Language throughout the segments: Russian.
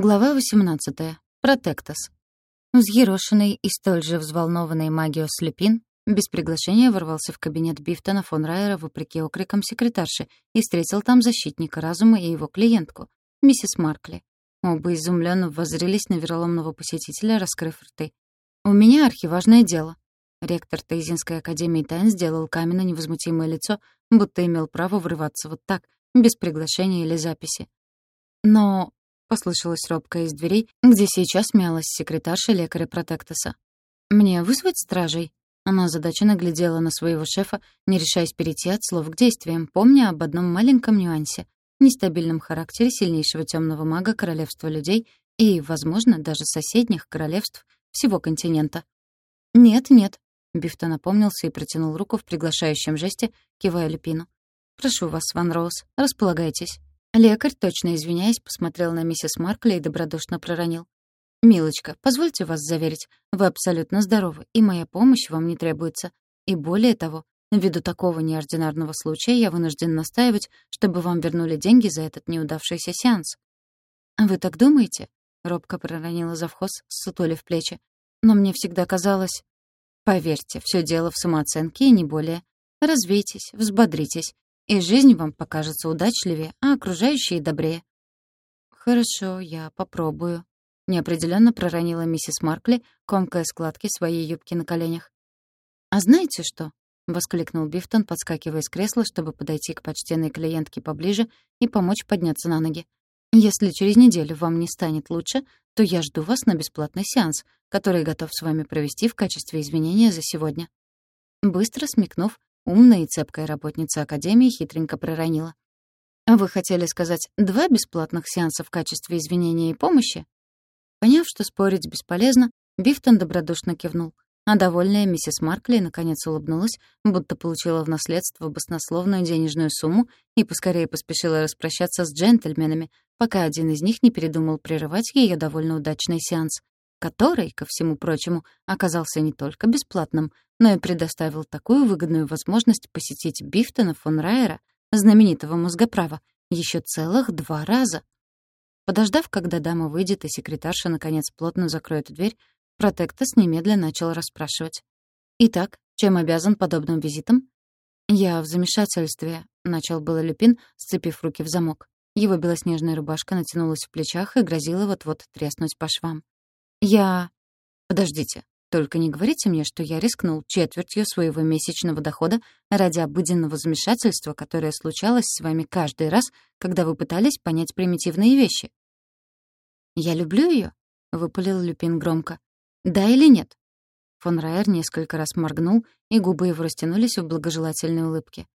Глава 18. Протектос. Взъерошенный и столь же взволнованный Магиос Люпин без приглашения ворвался в кабинет Бифтона фон Райера вопреки окрикам секретарши и встретил там защитника разума и его клиентку, миссис Маркли. Оба изумленно воззрелись на вероломного посетителя, раскрыв рты. «У меня архиважное дело». Ректор Тейзинской академии тайн сделал каменно невозмутимое лицо, будто имел право врываться вот так, без приглашения или записи. «Но — послышалось робкое из дверей, где сейчас мялась секретарша лекаря Протектоса. «Мне вызвать стражей?» Она озадаченно глядела на своего шефа, не решаясь перейти от слов к действиям, помня об одном маленьком нюансе — нестабильном характере сильнейшего темного мага королевства людей и, возможно, даже соседних королевств всего континента. «Нет, нет», — Бифто напомнился и протянул руку в приглашающем жесте, кивая Люпину. «Прошу вас, Ван Роуз, располагайтесь». Лекарь, точно извиняясь, посмотрел на миссис Маркли и добродушно проронил. «Милочка, позвольте вас заверить, вы абсолютно здоровы, и моя помощь вам не требуется. И более того, ввиду такого неординарного случая я вынужден настаивать, чтобы вам вернули деньги за этот неудавшийся сеанс». «Вы так думаете?» — робко проронила завхоз, в плечи. «Но мне всегда казалось...» «Поверьте, все дело в самооценке и не более. Развейтесь, взбодритесь, и жизнь вам покажется удачливее, а окружающие — добрее». «Хорошо, я попробую», — неопределенно проронила миссис Маркли, комкая складки своей юбки на коленях. «А знаете что?» — воскликнул Бифтон, подскакивая с кресла, чтобы подойти к почтенной клиентке поближе и помочь подняться на ноги. «Если через неделю вам не станет лучше, то я жду вас на бесплатный сеанс, который готов с вами провести в качестве извинения за сегодня». Быстро смекнув, Умная и цепкая работница Академии хитренько проронила. «Вы хотели сказать два бесплатных сеанса в качестве извинения и помощи?» Поняв, что спорить бесполезно, Бифтон добродушно кивнул, а довольная миссис Маркли наконец улыбнулась, будто получила в наследство баснословную денежную сумму и поскорее поспешила распрощаться с джентльменами, пока один из них не передумал прерывать ее довольно удачный сеанс, который, ко всему прочему, оказался не только бесплатным, но и предоставил такую выгодную возможность посетить Бифтона фон Райера, знаменитого мозгоправа, еще целых два раза. Подождав, когда дама выйдет и секретарша наконец плотно закроет дверь, Протектос немедленно начал расспрашивать. «Итак, чем обязан подобным визитом?» «Я в замешательстве», — начал было Люпин, сцепив руки в замок. Его белоснежная рубашка натянулась в плечах и грозила вот-вот треснуть по швам. «Я...» «Подождите, только не говорите мне, что я рискнул четвертью своего месячного дохода ради обыденного замешательства, которое случалось с вами каждый раз, когда вы пытались понять примитивные вещи». «Я люблю ее? выпалил Люпин громко. «Да или нет?» Фон Райер несколько раз моргнул, и губы его растянулись в благожелательной улыбке.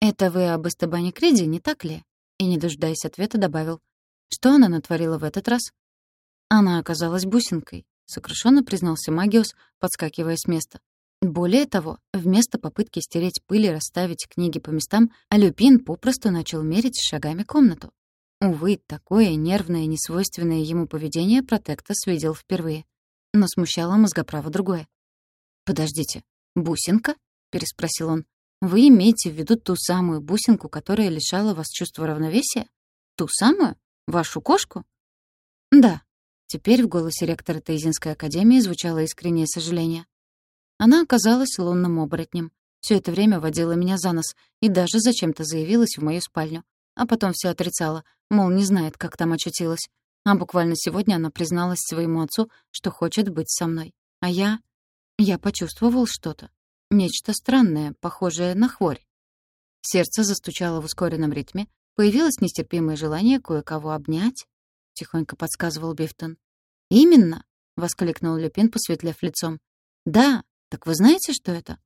«Это вы об Эстебане Криди, не так ли?» И, не дожидаясь ответа, добавил. «Что она натворила в этот раз?» Она оказалась бусинкой, сокрушенно признался Магиус, подскакивая с места. Более того, вместо попытки стереть пыль и расставить книги по местам, Алюпин попросту начал мерить шагами комнату. Увы, такое нервное, несвойственное ему поведение Протектос видел впервые. Но смущало мозгоправо другое. «Подождите, бусинка?» — переспросил он. «Вы имеете в виду ту самую бусинку, которая лишала вас чувства равновесия? Ту самую? Вашу кошку?» «Да», Теперь в голосе ректора Тейзинской академии звучало искреннее сожаление. Она оказалась лунным оборотнем. Все это время водила меня за нос и даже зачем-то заявилась в мою спальню. А потом все отрицала, мол, не знает, как там очутилась. А буквально сегодня она призналась своему отцу, что хочет быть со мной. А я... Я почувствовал что-то. Нечто странное, похожее на хворь. Сердце застучало в ускоренном ритме, появилось нестерпимое желание кое-кого обнять, — тихонько подсказывал Бифтон. «Именно!» — воскликнул Люпин, посветлев лицом. «Да, так вы знаете, что это?»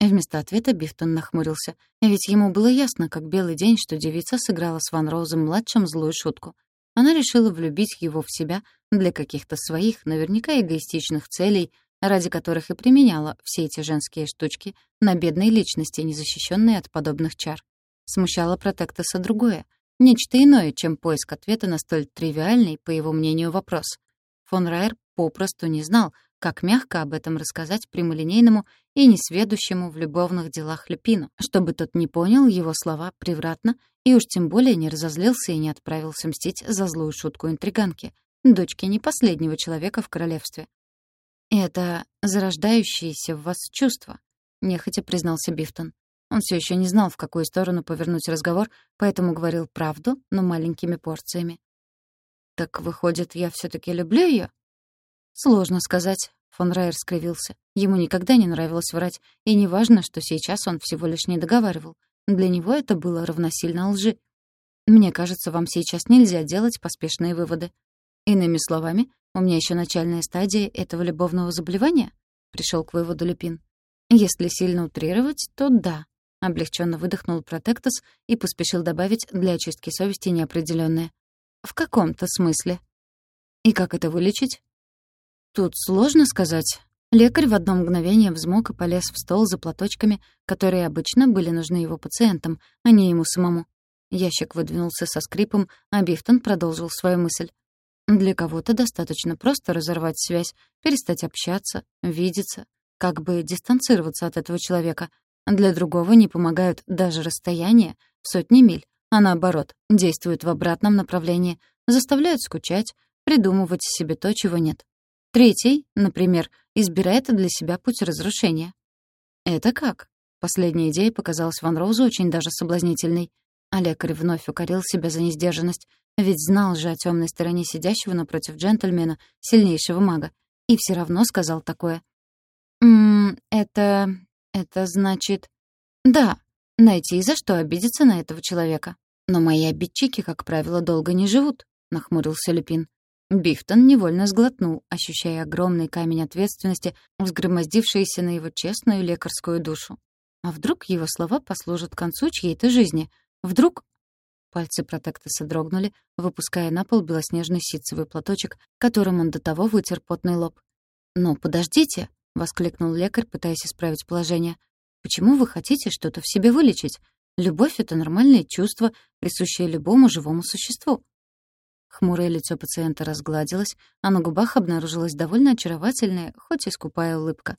Вместо ответа Бифтон нахмурился, ведь ему было ясно, как белый день, что девица сыграла с Ван Роузом-младшим злую шутку. Она решила влюбить его в себя для каких-то своих, наверняка эгоистичных целей, ради которых и применяла все эти женские штучки на бедной личности, незащищенной от подобных чар. Смущало Протектоса другое — Нечто иное, чем поиск ответа на столь тривиальный, по его мнению, вопрос. Фон Райер попросту не знал, как мягко об этом рассказать прямолинейному и несведущему в любовных делах Люпину, чтобы тот не понял его слова превратно и уж тем более не разозлился и не отправился мстить за злую шутку интриганки, дочке не последнего человека в королевстве. «Это зарождающееся в вас чувство», — нехотя признался Бифтон. Он все еще не знал, в какую сторону повернуть разговор, поэтому говорил правду, но маленькими порциями. «Так, выходит, я все таки люблю ее? «Сложно сказать», — фон Райер скривился. Ему никогда не нравилось врать, и неважно, что сейчас он всего лишь не договаривал. Для него это было равносильно лжи. «Мне кажется, вам сейчас нельзя делать поспешные выводы. Иными словами, у меня еще начальная стадия этого любовного заболевания?» — пришел к выводу Люпин. «Если сильно утрировать, то да», — облегченно выдохнул Протектус и поспешил добавить для очистки совести неопределённое. «В каком-то смысле». «И как это вылечить?» «Тут сложно сказать». Лекарь в одно мгновение взмок и полез в стол за платочками, которые обычно были нужны его пациентам, а не ему самому. Ящик выдвинулся со скрипом, а Бифтон продолжил свою мысль. Для кого-то достаточно просто разорвать связь, перестать общаться, видеться, как бы дистанцироваться от этого человека. Для другого не помогают даже расстояния в сотни миль, а наоборот, действуют в обратном направлении, заставляют скучать, придумывать себе то, чего нет. Третий, например, избирает для себя путь разрушения. Это как? Последняя идея показалась Ван Роузу очень даже соблазнительной. А вновь укорил себя за несдержанность, ведь знал же о темной стороне сидящего напротив джентльмена, сильнейшего мага, и все равно сказал такое. «Ммм, это... это значит...» «Да, найти за что обидеться на этого человека. Но мои обидчики, как правило, долго не живут», — нахмурился Люпин. Бифтон невольно сглотнул, ощущая огромный камень ответственности, взгромоздившийся на его честную лекарскую душу. А вдруг его слова послужат концу чьей-то жизни? Вдруг... Пальцы протектоса дрогнули, выпуская на пол белоснежный ситцевый платочек, которым он до того вытер потный лоб. «Но подождите!» — воскликнул лекарь, пытаясь исправить положение. «Почему вы хотите что-то в себе вылечить? Любовь — это нормальное чувство, присущее любому живому существу. Хмурое лицо пациента разгладилось, а на губах обнаружилась довольно очаровательная, хоть и скупая улыбка.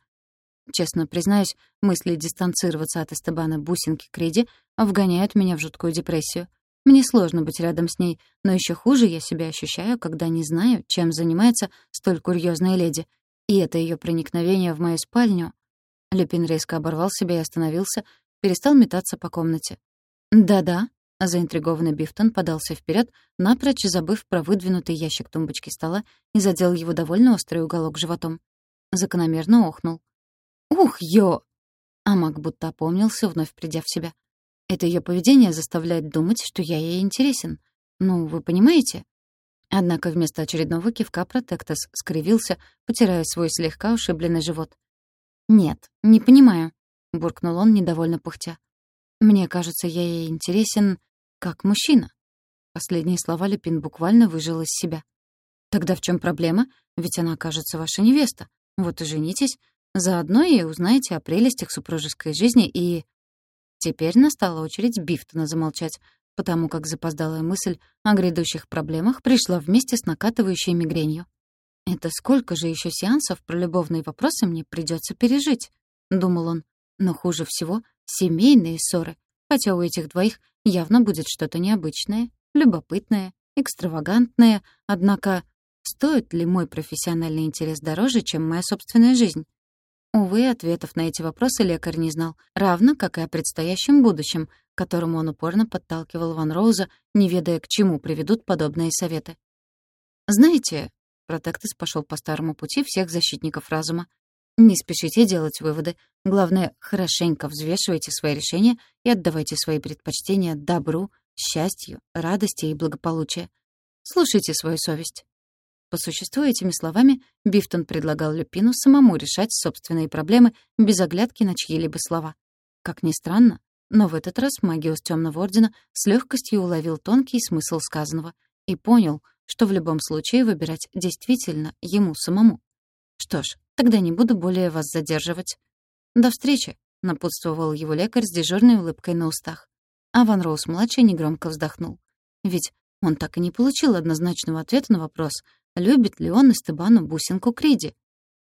Честно признаюсь, мысли дистанцироваться от Эстебана бусинки Криди вгоняют меня в жуткую депрессию. Мне сложно быть рядом с ней, но еще хуже я себя ощущаю, когда не знаю, чем занимается столь курьезная леди. И это ее проникновение в мою спальню. Люпин резко оборвал себя и остановился, перестал метаться по комнате. «Да-да», заинтригованный Бифтон подался вперед, напрочь забыв про выдвинутый ящик тумбочки стола и задел его довольно острый уголок животом. Закономерно охнул. «Ух, ё!» А маг будто опомнился, вновь придя в себя. Это ее поведение заставляет думать, что я ей интересен. Ну, вы понимаете? Однако вместо очередного кивка Протектос скривился, потирая свой слегка ушибленный живот. «Нет, не понимаю», — буркнул он, недовольно пухтя. «Мне кажется, я ей интересен как мужчина. Последние слова Лепин буквально выжил из себя. Тогда в чем проблема? Ведь она, кажется, ваша невеста. Вот и женитесь. Заодно и узнаете о прелестях супружеской жизни и... Теперь настала очередь Бифтона замолчать, потому как запоздалая мысль о грядущих проблемах пришла вместе с накатывающей мигренью. «Это сколько же еще сеансов про любовные вопросы мне придется пережить?» — думал он. «Но хуже всего — семейные ссоры, хотя у этих двоих явно будет что-то необычное, любопытное, экстравагантное, однако стоит ли мой профессиональный интерес дороже, чем моя собственная жизнь? Увы, ответов на эти вопросы лекарь не знал, равно как и о предстоящем будущем, которому он упорно подталкивал Ван Роуза, не ведая, к чему приведут подобные советы. «Знаете...» — Протектес пошел по старому пути всех защитников разума. Не спешите делать выводы. Главное, хорошенько взвешивайте свои решения и отдавайте свои предпочтения добру, счастью, радости и благополучию. Слушайте свою совесть. По существу этими словами Бифтон предлагал Люпину самому решать собственные проблемы без оглядки на чьи-либо слова. Как ни странно, но в этот раз Магиус Темного Ордена с легкостью уловил тонкий смысл сказанного и понял, что в любом случае выбирать действительно ему самому. Что ж, Тогда не буду более вас задерживать. До встречи, напутствовал его лекарь с дежурной улыбкой на устах. А Ван Роуз-младший негромко вздохнул. Ведь он так и не получил однозначного ответа на вопрос, любит ли он Эстебану бусинку Криди.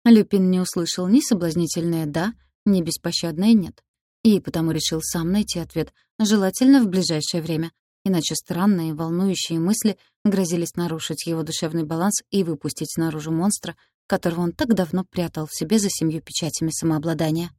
Люпин не услышал ни соблазнительное «да», ни беспощадное «нет». И потому решил сам найти ответ, желательно в ближайшее время. иначе странные, волнующие мысли грозились нарушить его душевный баланс и выпустить наружу монстра, которого он так давно прятал в себе за семью печатями самообладания.